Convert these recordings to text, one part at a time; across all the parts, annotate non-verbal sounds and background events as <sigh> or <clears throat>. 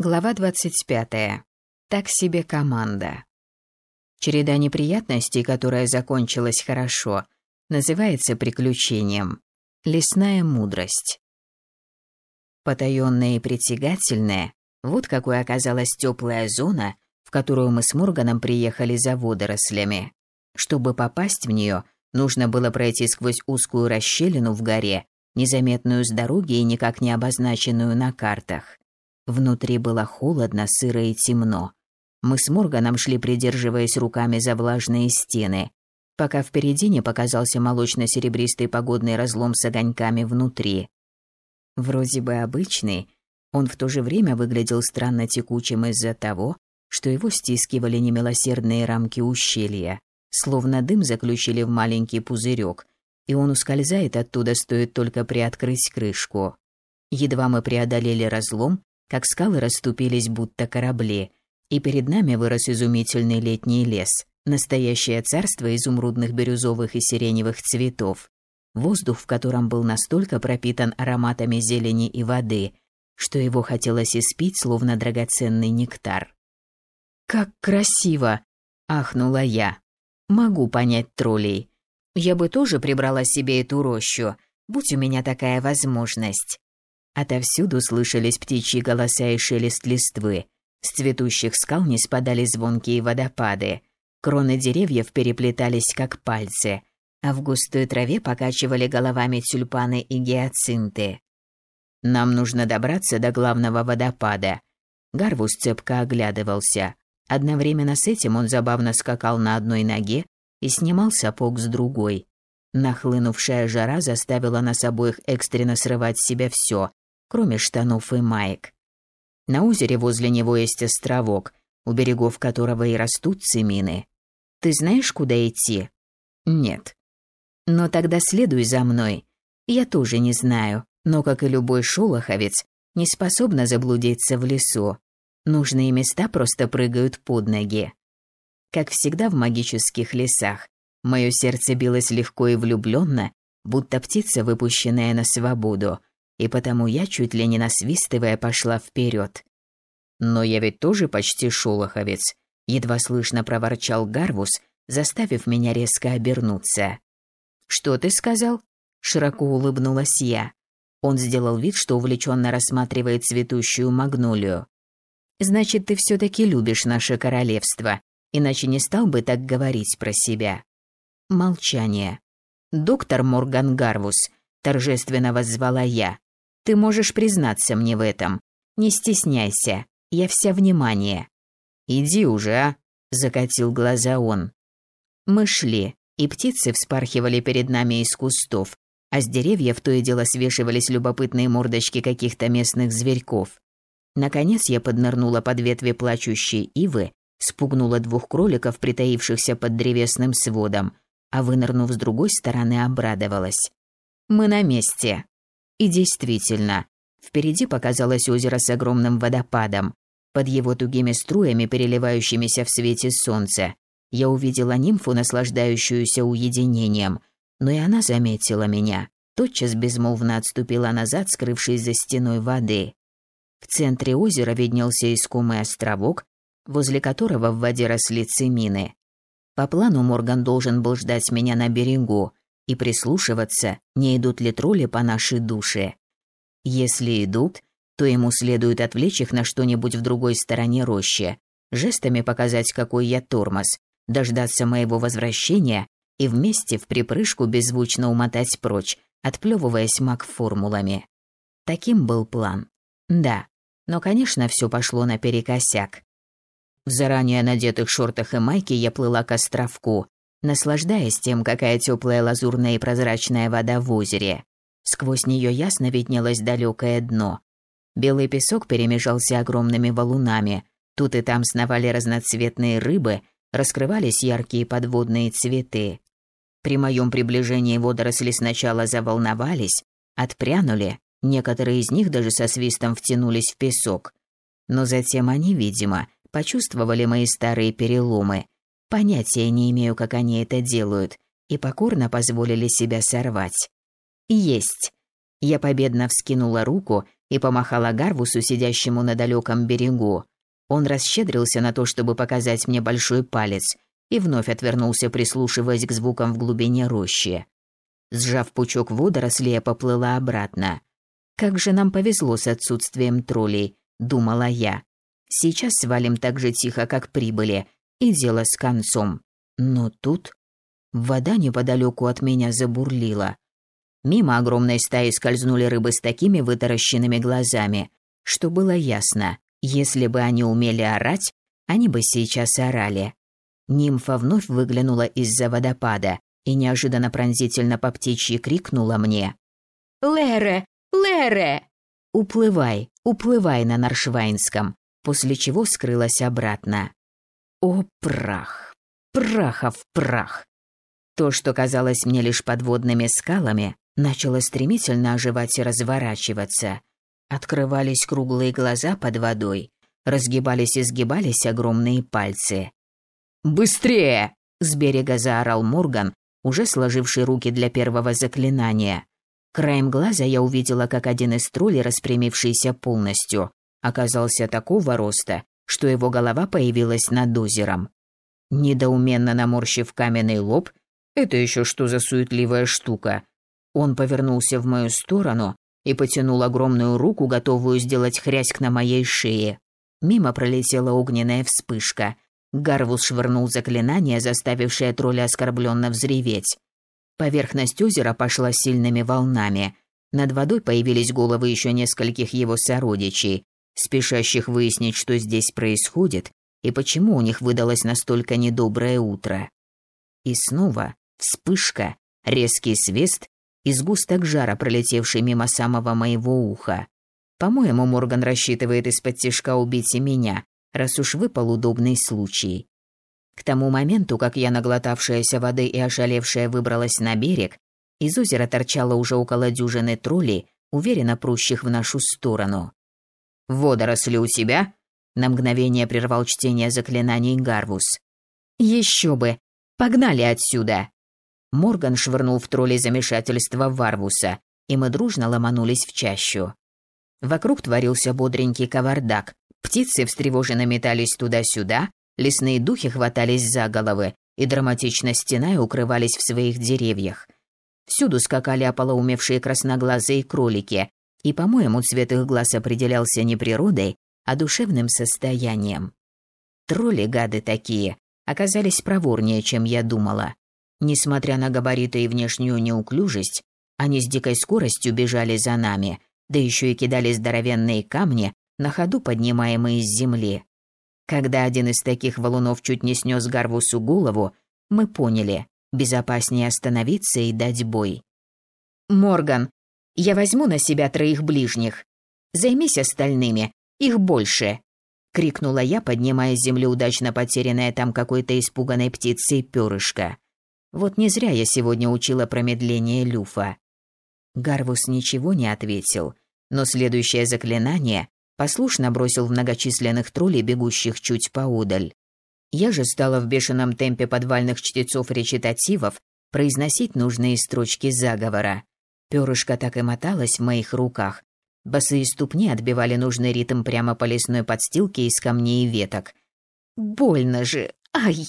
Глава 25. Так себе команда. Череда неприятностей, которая закончилась хорошо, называется приключением. Лесная мудрость. Потаённая и притягательная, вот какой оказалась теплая зона, в которую мы с Морганом приехали за водорослями. Чтобы попасть в нее, нужно было пройти сквозь узкую расщелину в горе, незаметную с дороги и никак не обозначенную на картах. Внутри было холодно, сыро и темно. Мы с Морганом шли, придерживаясь руками за влажные стены, пока впереди не показался молочно-серебристый погодный разлом с огоньками внутри. Вроде бы обычный, он в то же время выглядел странно текучим из-за того, что его стискивали немилосердные рамки ущелья, словно дым заключили в маленький пузырек, и он ускользает оттуда, стоит только приоткрыть крышку. Едва мы преодолели разлом, как скалы расступились будто корабли, и перед нами вырос изумительный летний лес, настоящее царство изумрудных бирюзовых и сиреневых цветов, воздух в котором был настолько пропитан ароматами зелени и воды, что его хотелось испить, словно драгоценный нектар. «Как красиво!» – ахнула я. «Могу понять троллей. Я бы тоже прибрала себе эту рощу, будь у меня такая возможность. Отовсюду слышались птичьи голоса и шелест листвы. С цветущих скал не спадали звонкие водопады. Кроны деревьев переплетались, как пальцы, а в густой траве покачивали головами тюльпаны и гиацинты. «Нам нужно добраться до главного водопада». Гарвус цепко оглядывался. Одновременно с этим он забавно скакал на одной ноге и снимал сапог с другой. Нахлынувшая жара заставила нас обоих экстренно срывать с себя все, кроме штанов и маек. На озере возле него есть островок, у берегов которого и растут цемины. Ты знаешь, куда идти? Нет. Но тогда следуй за мной. Я тоже не знаю, но, как и любой шолоховец, не способна заблудиться в лесу. Нужные места просто прыгают под ноги. Как всегда в магических лесах, мое сердце билось легко и влюбленно, будто птица, выпущенная на свободу, и потому я, чуть ли не насвистывая, пошла вперед. «Но я ведь тоже почти шолоховец», — едва слышно проворчал Гарвус, заставив меня резко обернуться. «Что ты сказал?» — широко улыбнулась я. Он сделал вид, что увлеченно рассматривает цветущую магнолию. «Значит, ты все-таки любишь наше королевство, иначе не стал бы так говорить про себя». Молчание. «Доктор Морган Гарвус», — торжественно воззвала я, ты можешь признаться мне в этом. Не стесняйся, я вся внимание. Иди уже, а, закатил глаза он. Мы шли, и птицы вспархивали перед нами из кустов, а с деревьев то и дело свешивались любопытные мордочки каких-то местных зверьков. Наконец я поднырнула под ветви плачущей ивы, спугнула двух кроликов, притаившихся под древесным сводом, а вынырнув с другой стороны, обрадовалась. «Мы на месте!» И действительно, впереди показалось озеро с огромным водопадом. Под его тугими струями, переливающимися в свете солнца, я увидела нимфу, наслаждающуюся уединением, но и она заметила меня. Тотчас безмолвно отступила назад, скрывшись за стеной воды. В центре озера виднелся искомый островок, возле которого в воде росли цемины. По плану Морган должен был ждать меня на берегу, и прислушиваться, не идут ли тролли по нашей душе. Если идут, то ему следует отвлечь их на что-нибудь в другой стороне рощи, жестами показать, какой я тормоз, дождаться моего возвращения и вместе в припрыжку беззвучно умотать прочь, отплевываясь маг формулами. Таким был план. Да, но, конечно, все пошло наперекосяк. В заранее надетых шортах и майке я плыла к островку, наслаждаясь тем, какая теплая лазурная и прозрачная вода в озере. Сквозь нее ясно виднелось далекое дно. Белый песок перемежался огромными валунами. Тут и там сновали разноцветные рыбы, раскрывались яркие подводные цветы. При моем приближении водоросли сначала заволновались, отпрянули, некоторые из них даже со свистом втянулись в песок. Но затем они, видимо, почувствовали мои старые переломы Понятия не имею, как они это делают, и покорно позволили себя сорвать. Есть. Я победно вскинула руку и помахала Гарвусу, сидящему на далеком берегу. Он расщедрился на то, чтобы показать мне большой палец, и вновь отвернулся, прислушиваясь к звукам в глубине рощи. Сжав пучок водорослей, я поплыла обратно. Как же нам повезло с отсутствием троллей, думала я. Сейчас свалим так же тихо, как прибыли, и дело с концом. Но тут вода неподалеку от меня забурлила. Мимо огромной стаи скользнули рыбы с такими вытаращенными глазами, что было ясно, если бы они умели орать, они бы сейчас орали. Нимфа вновь выглянула из-за водопада и неожиданно пронзительно по птичьи крикнула мне. «Лере! Лере!» «Уплывай, уплывай на Наршвайнском», после чего скрылась обратно. О, прах! Прахов прах! То, что казалось мне лишь подводными скалами, начало стремительно оживать и разворачиваться. Открывались круглые глаза под водой, разгибались и сгибались огромные пальцы. «Быстрее!» – с берега заорал Морган, уже сложивший руки для первого заклинания. Краем глаза я увидела, как один из троллей, распрямившийся полностью, оказался такого роста, что его голова появилась над озером. Недоуменно наморщив каменный лоб, это еще что за суетливая штука? Он повернулся в мою сторону и потянул огромную руку, готовую сделать хряськ на моей шее. Мимо пролетела огненная вспышка – Гарвус швырнул заклинание, заставившее тролля оскорбленно взреветь. Поверхность озера пошла сильными волнами. Над водой появились головы еще нескольких его сородичей, спешащих выяснить, что здесь происходит и почему у них выдалось настолько недоброе утро. И снова вспышка, резкий свист и сгусток жара, пролетевший мимо самого моего уха. По-моему, Морган рассчитывает из-под тишка убить и меня, раз уж выпал удобный случай. К тому моменту, как я, наглотавшаяся воды и ошалевшая, выбралась на берег, из озера торчало уже около дюжины троллей, уверенно прущих в нашу сторону. «Водоросли у тебя?» На мгновение прервал чтение заклинаний Гарвус. «Еще бы! Погнали отсюда!» Морган швырнул в троллей замешательство Варвуса, и мы дружно ломанулись в чащу. Вокруг творился бодренький кавардак, Птицы встревоженно метались туда-сюда, лесные духи хватались за головы и драматично стеная укрывались в своих деревьях. Всюду скакали ополоумевшие красноглазые кролики, и, по-моему, цвет их глаз определялся не природой, а душевным состоянием. Тролли, гады такие, оказались проворнее, чем я думала. Несмотря на габариты и внешнюю неуклюжесть, они с дикой скоростью бежали за нами, да еще и кидали здоровенные камни, на ходу поднимаемые с земли. Когда один из таких валунов чуть не снес Гарвусу голову, мы поняли, безопаснее остановиться и дать бой. «Морган, я возьму на себя троих ближних. Займись остальными, их больше!» — крикнула я, поднимая с земли удачно потерянное там какой-то испуганной птицей перышко. Вот не зря я сегодня учила промедление люфа. Гарвус ничего не ответил, но следующее заклинание послушно бросил в многочисленных троллей, бегущих чуть поодаль. Я же стала в бешеном темпе подвальных чтецов-речитативов произносить нужные строчки заговора. Пёрышко так и моталось в моих руках. Босые ступни отбивали нужный ритм прямо по лесной подстилке из камней и веток. Больно же! Ай!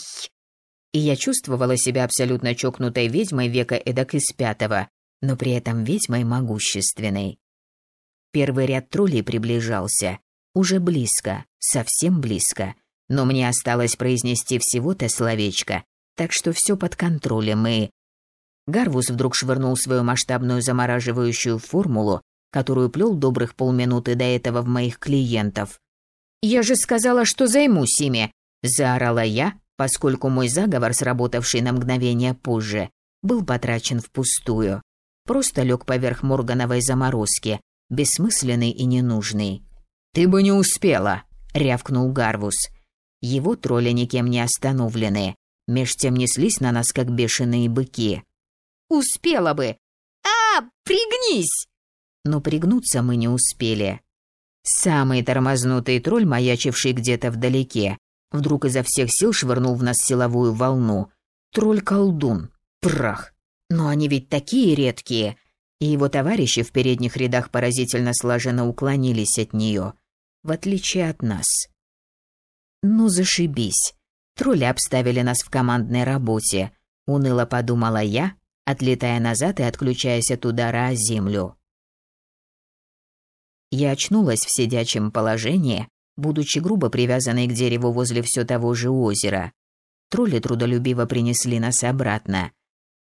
И я чувствовала себя абсолютно чокнутой ведьмой века эдак из пятого, но при этом ведьмой могущественной. Первый ряд троллей приближался. Уже близко, совсем близко. Но мне осталось произнести всего-то словечко, так что все под контролем и... Гарвус вдруг швырнул свою масштабную замораживающую формулу, которую плел добрых полминуты до этого в моих клиентов. «Я же сказала, что займусь ими!» – заорала я, поскольку мой заговор, сработавший на мгновение позже, был потрачен впустую. Просто лег поверх моргановой заморозки, бессмысленный и ненужный. «Ты бы не успела!» — рявкнул Гарвус. Его тролли никем не остановлены, меж тем неслись на нас, как бешеные быки. «Успела бы! А, пригнись!» Но пригнуться мы не успели. Самый тормознутый тролль, маячивший где-то вдалеке, вдруг изо всех сил швырнул в нас силовую волну. Тролль-колдун. Прах. Но они ведь такие редкие. и его товарищи в передних рядах поразительно слаженно уклонились от нее, в отличие от нас. «Ну, зашибись. Тролли обставили нас в командной работе», — уныло подумала я, отлетая назад и отключаясь от удара о землю. Я очнулась в сидячем положении, будучи грубо привязанной к дереву возле все того же озера. Тролли трудолюбиво принесли нас обратно.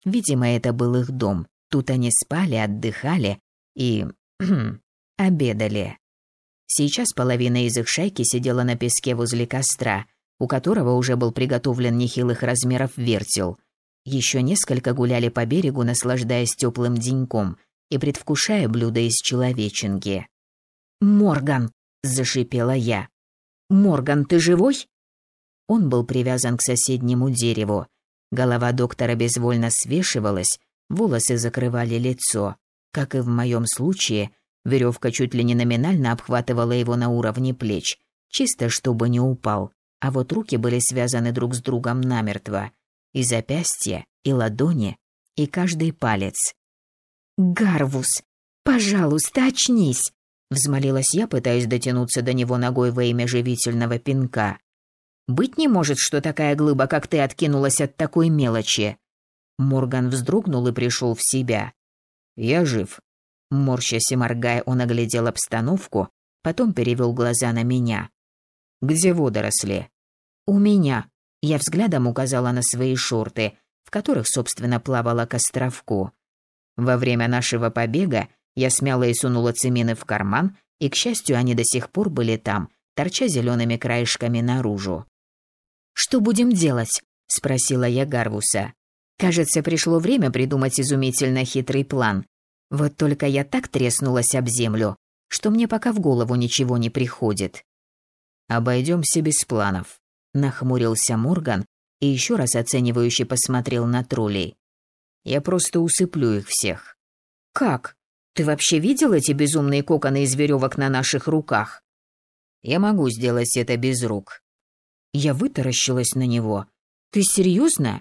Видимо, это был их дом. Тут они спали, отдыхали и... <clears throat> обедали. Сейчас половина из их шайки сидела на песке возле костра, у которого уже был приготовлен нехилых размеров вертел. Еще несколько гуляли по берегу, наслаждаясь теплым деньком и предвкушая блюда из человеченки. «Морган!» – зашипела я. «Морган, ты живой?» Он был привязан к соседнему дереву. Голова доктора безвольно свешивалась, волосы закрывали лицо. Как и в моем случае, веревка чуть ли не номинально обхватывала его на уровне плеч, чисто чтобы не упал. А вот руки были связаны друг с другом намертво. И запястья, и ладони, и каждый палец. «Гарвус, пожалуйста, очнись!» Взмолилась я, пытаясь дотянуться до него ногой во имя живительного пинка. «Быть не может, что такая глыба, как ты, откинулась от такой мелочи!» Морган вздрогнул и пришел в себя. «Я жив». Морщась и моргая, он оглядел обстановку, потом перевел глаза на меня. «Где водоросли?» «У меня». Я взглядом указала на свои шорты, в которых, собственно, плавала к островку. Во время нашего побега я смяла и сунула цемины в карман, и, к счастью, они до сих пор были там, торча зелеными краешками наружу. «Что будем делать?» – спросила я Гарвуса. «Кажется, пришло время придумать изумительно хитрый план. Вот только я так треснулась об землю, что мне пока в голову ничего не приходит». «Обойдемся без планов», – нахмурился Морган и еще раз оценивающе посмотрел на троллей. «Я просто усыплю их всех». «Как?» Ты вообще видел эти безумные коконы из веревок на наших руках? Я могу сделать это без рук. Я вытаращилась на него. Ты серьезно?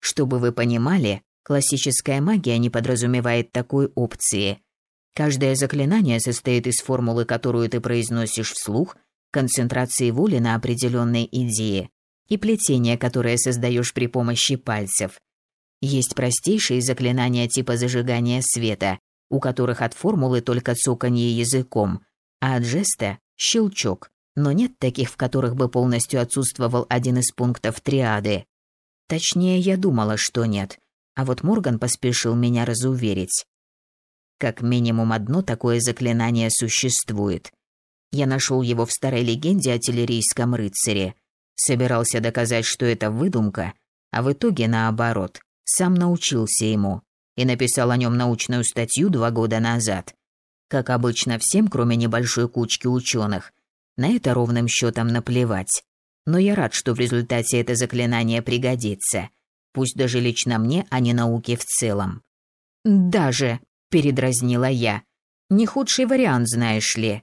Чтобы вы понимали, классическая магия не подразумевает такой опции. Каждое заклинание состоит из формулы, которую ты произносишь вслух, концентрации воли на определенной идее и плетения, которое создаешь при помощи пальцев. Есть простейшие заклинания типа зажигания света, у которых от формулы только цоканье языком, а от жеста – щелчок, но нет таких, в которых бы полностью отсутствовал один из пунктов триады. Точнее, я думала, что нет, а вот Морган поспешил меня разуверить. Как минимум одно такое заклинание существует. Я нашел его в старой легенде о телерийском рыцаре. Собирался доказать, что это выдумка, а в итоге наоборот, сам научился ему и написал о нем научную статью два года назад. Как обычно всем, кроме небольшой кучки ученых, на это ровным счетом наплевать. Но я рад, что в результате это заклинание пригодится. Пусть даже лично мне, а не науке в целом. «Даже», — передразнила я, — «не худший вариант, знаешь ли».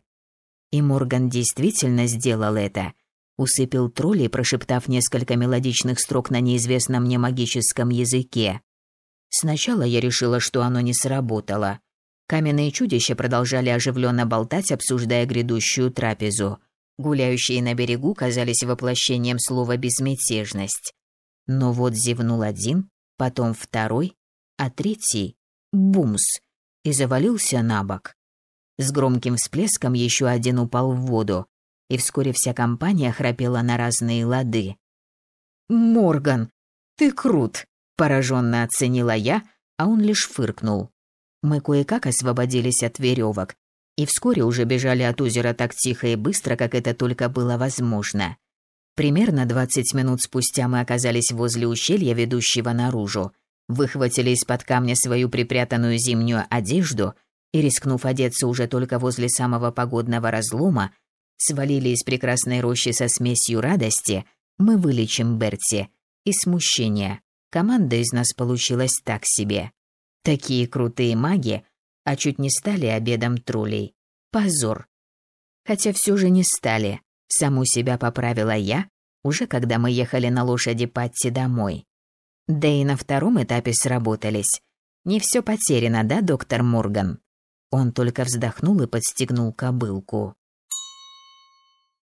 И Морган действительно сделал это. Усыпил троллей, прошептав несколько мелодичных строк на неизвестном мне магическом языке. Сначала я решила, что оно не сработало. Каменные чудища продолжали оживленно болтать, обсуждая грядущую трапезу. Гуляющие на берегу казались воплощением слова «безмятежность». Но вот зевнул один, потом второй, а третий — бумс, и завалился на бок. С громким всплеском еще один упал в воду, и вскоре вся компания храпела на разные лады. «Морган, ты крут!» Пораженно оценила я, а он лишь фыркнул. Мы кое-как освободились от веревок и вскоре уже бежали от озера так тихо и быстро, как это только было возможно. Примерно 20 минут спустя мы оказались возле ущелья, ведущего наружу, выхватили из-под камня свою припрятанную зимнюю одежду и, рискнув одеться уже только возле самого погодного разлома, свалили из прекрасной рощи со смесью радости «Мы вылечим Берти» и смущения Команда из нас получилась так себе. Такие крутые маги, а чуть не стали обедом троллей. Позор. Хотя все же не стали. Саму себя поправила я, уже когда мы ехали на лошади Патти домой. Да и на втором этапе сработались. Не все потеряно, да, доктор Морган?» Он только вздохнул и подстегнул кобылку.